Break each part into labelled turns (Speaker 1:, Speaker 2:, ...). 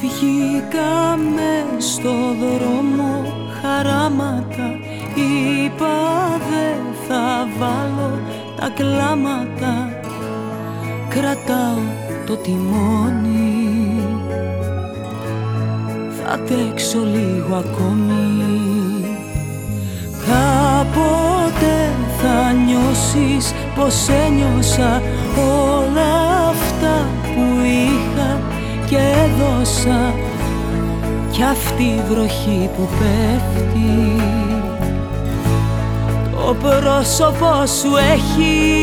Speaker 1: Βγήκαμε στο δρόμο χαράματα Είπα δεν θα βάλω τα κλάματα Κρατάω το τιμόνι. Θα τρέξω λίγο ακόμη. Κάποτε θα νιώσεις πως ένιωσα όλα αυτά που είχα και έδωσα κι αυτή η βροχή που πέφτει. Το πρόσωπό σου έχει.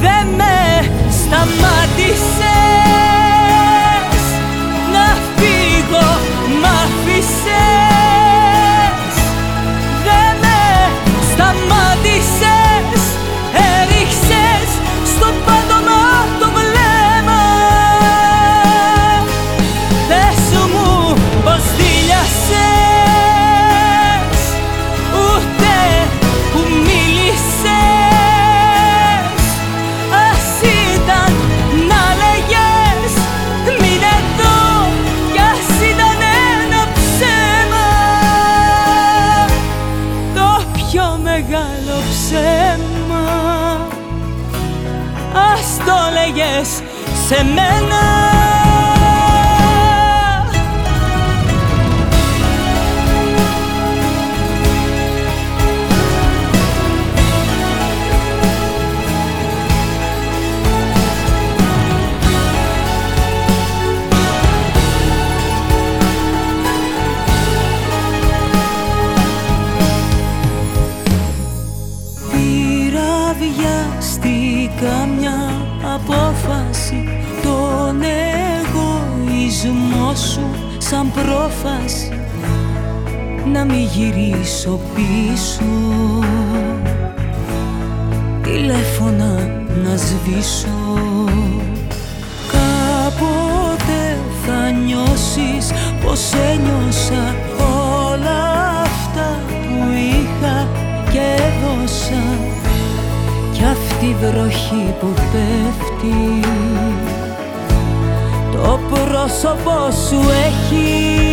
Speaker 1: Δεν με σταμάτησε σε μένα Πήρα βιαστικά μια απόφαση. Τον εγωισμός σου σαν πρόφαση. Να μην γυρίσω πίσω. Τηλέφωνα να σβήσω βροχή που πέφτει. Το πρόσωπό σου έχει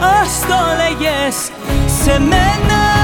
Speaker 1: Ας το λέγες. Σε μένα